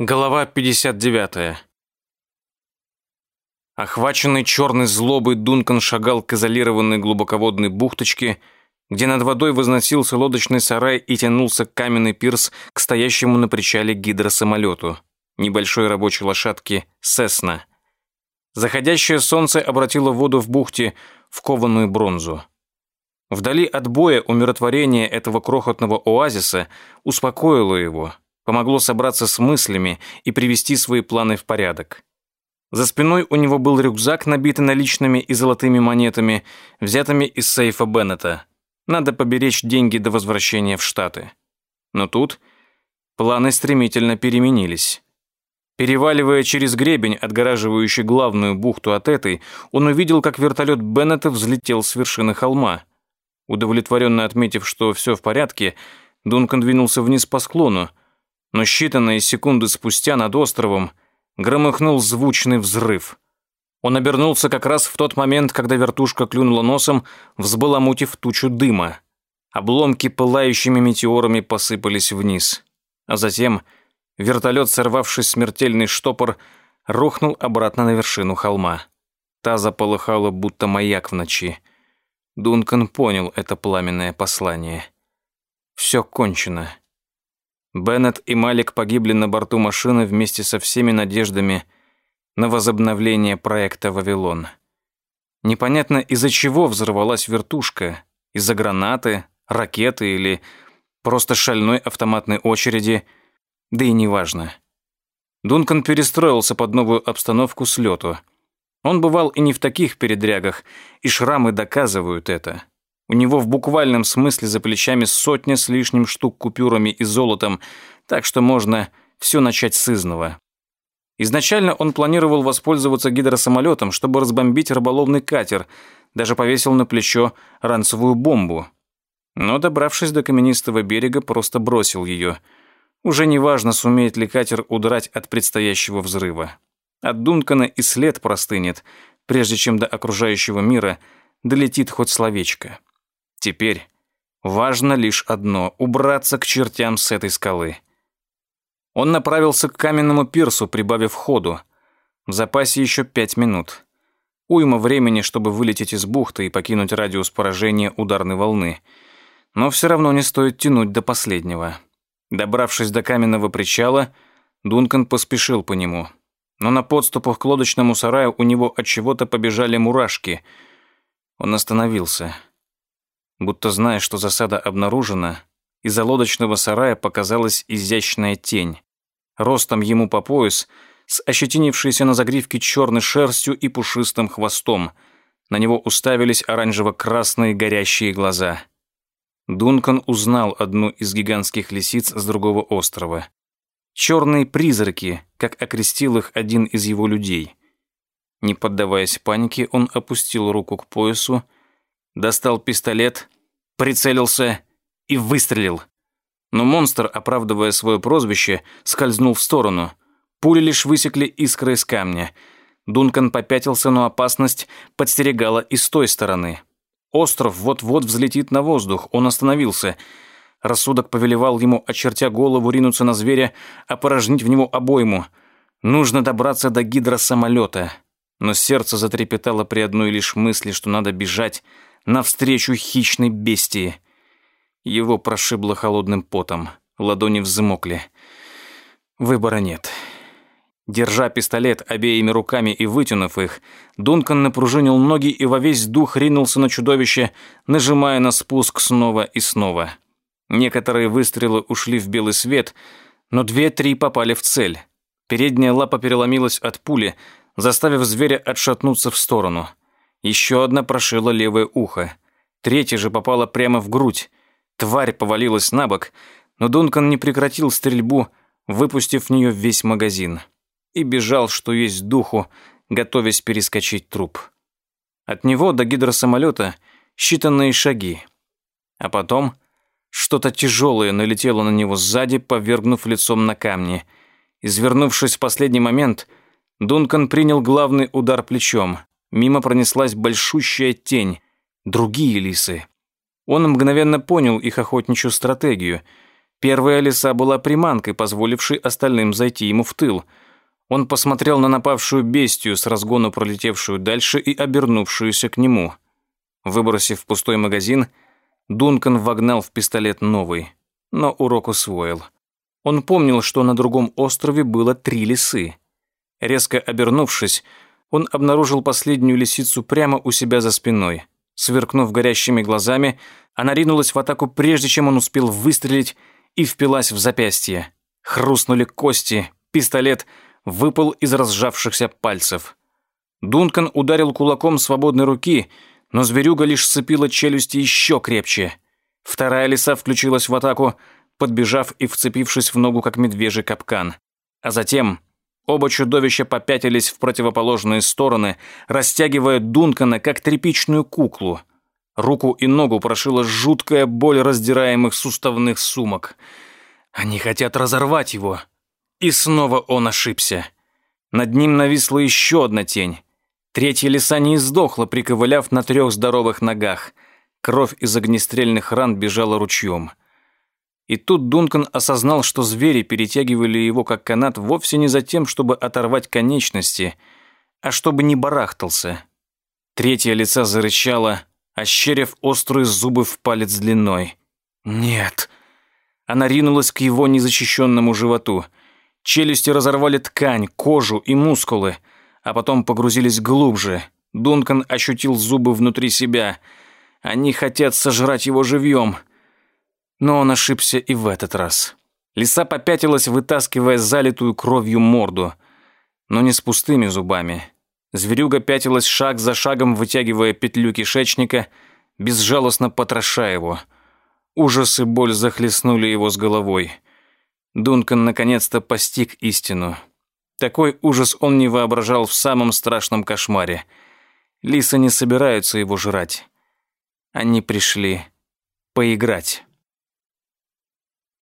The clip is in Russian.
Глава 59. Охваченный черной злобой, Дункан шагал к изолированной глубоководной бухточке, где над водой возносился лодочный сарай и тянулся каменный пирс к стоящему на причале гидросамолету, небольшой рабочей лошадке «Сесна». Заходящее солнце обратило воду в бухте в кованую бронзу. Вдали от боя умиротворение этого крохотного оазиса успокоило его – помогло собраться с мыслями и привести свои планы в порядок. За спиной у него был рюкзак, набитый наличными и золотыми монетами, взятыми из сейфа Беннета. Надо поберечь деньги до возвращения в Штаты. Но тут планы стремительно переменились. Переваливая через гребень, отгораживающий главную бухту от этой, он увидел, как вертолет Беннета взлетел с вершины холма. Удовлетворенно отметив, что все в порядке, Дункан двинулся вниз по склону, но считанные секунды спустя над островом громыхнул звучный взрыв. Он обернулся как раз в тот момент, когда вертушка клюнула носом, взбаламутив тучу дыма. Обломки пылающими метеорами посыпались вниз. А затем вертолет, сорвавшись смертельный штопор, рухнул обратно на вершину холма. Та заполыхала, будто маяк в ночи. Дункан понял это пламенное послание. Все кончено. Беннет и Малик погибли на борту машины вместе со всеми надеждами на возобновление проекта «Вавилон». Непонятно, из-за чего взорвалась вертушка. Из-за гранаты, ракеты или просто шальной автоматной очереди. Да и неважно. Дункан перестроился под новую обстановку с лету. Он бывал и не в таких передрягах, и шрамы доказывают это. У него в буквальном смысле за плечами сотня с лишним штук купюрами и золотом, так что можно все начать с изного. Изначально он планировал воспользоваться гидросамолетом, чтобы разбомбить рыболовный катер, даже повесил на плечо ранцевую бомбу. Но, добравшись до каменистого берега, просто бросил ее. Уже не важно, сумеет ли катер удрать от предстоящего взрыва. От Дункана и след простынет, прежде чем до окружающего мира долетит хоть словечко. Теперь важно лишь одно — убраться к чертям с этой скалы. Он направился к каменному пирсу, прибавив ходу. В запасе еще пять минут. Уйма времени, чтобы вылететь из бухты и покинуть радиус поражения ударной волны. Но все равно не стоит тянуть до последнего. Добравшись до каменного причала, Дункан поспешил по нему. Но на подступах к лодочному сараю у него от чего-то побежали мурашки. Он остановился. Будто зная, что засада обнаружена, из-за лодочного сарая показалась изящная тень. Ростом ему по пояс, с ощетинившейся на загривке черной шерстью и пушистым хвостом. На него уставились оранжево-красные горящие глаза. Дункан узнал одну из гигантских лисиц с другого острова. Черные призраки, как окрестил их один из его людей. Не поддаваясь панике, он опустил руку к поясу достал пистолет, прицелился и выстрелил. Но монстр, оправдывая свое прозвище, скользнул в сторону. Пули лишь высекли искры из камня. Дункан попятился, но опасность подстерегала и с той стороны. Остров вот-вот взлетит на воздух, он остановился. Рассудок повелевал ему, очертя голову, ринуться на зверя, опорожнить в него обойму. Нужно добраться до гидросамолета. Но сердце затрепетало при одной лишь мысли, что надо бежать, навстречу хищной бестии. Его прошибло холодным потом, ладони взмокли. Выбора нет. Держа пистолет обеими руками и вытянув их, Дункан напружинил ноги и во весь дух ринулся на чудовище, нажимая на спуск снова и снова. Некоторые выстрелы ушли в белый свет, но две-три попали в цель. Передняя лапа переломилась от пули, заставив зверя отшатнуться в сторону – еще одна прошила левое ухо. Третья же попала прямо в грудь. Тварь повалилась на бок, но Дункан не прекратил стрельбу, выпустив в нее весь магазин. И бежал, что есть духу, готовясь перескочить труп. От него до гидросамолета считанные шаги. А потом что-то тяжелое налетело на него сзади, повергнув лицом на камни. Извернувшись в последний момент, Дункан принял главный удар плечом — Мимо пронеслась большущая тень. Другие лисы. Он мгновенно понял их охотничью стратегию. Первая лиса была приманкой, позволившей остальным зайти ему в тыл. Он посмотрел на напавшую бестию с разгону пролетевшую дальше и обернувшуюся к нему. Выбросив пустой магазин, Дункан вогнал в пистолет новый, но урок усвоил. Он помнил, что на другом острове было три лисы. Резко обернувшись, он обнаружил последнюю лисицу прямо у себя за спиной. Сверкнув горящими глазами, она ринулась в атаку, прежде чем он успел выстрелить, и впилась в запястье. Хрустнули кости, пистолет выпал из разжавшихся пальцев. Дункан ударил кулаком свободной руки, но зверюга лишь сцепила челюсти еще крепче. Вторая лиса включилась в атаку, подбежав и вцепившись в ногу, как медвежий капкан. А затем оба чудовища попятились в противоположные стороны, растягивая Дункана, как тряпичную куклу — Руку и ногу прошила жуткая боль раздираемых суставных сумок. Они хотят разорвать его. И снова он ошибся. Над ним нависла еще одна тень. Третья лиса не издохла, приковыляв на трех здоровых ногах. Кровь из огнестрельных ран бежала ручьем. И тут Дункан осознал, что звери перетягивали его как канат вовсе не за тем, чтобы оторвать конечности, а чтобы не барахтался. Третья лица зарычала, ощерив острые зубы в палец длиной. «Нет!» Она ринулась к его незащищенному животу. Челюсти разорвали ткань, кожу и мускулы, а потом погрузились глубже. Дункан ощутил зубы внутри себя. Они хотят сожрать его живьем. Но он ошибся и в этот раз. Лиса попятилась, вытаскивая залитую кровью морду. Но не с пустыми зубами. Зверюга пятилась шаг за шагом, вытягивая петлю кишечника, безжалостно потроша его. Ужас и боль захлестнули его с головой. Дункан наконец-то постиг истину. Такой ужас он не воображал в самом страшном кошмаре. Лисы не собираются его жрать. Они пришли поиграть.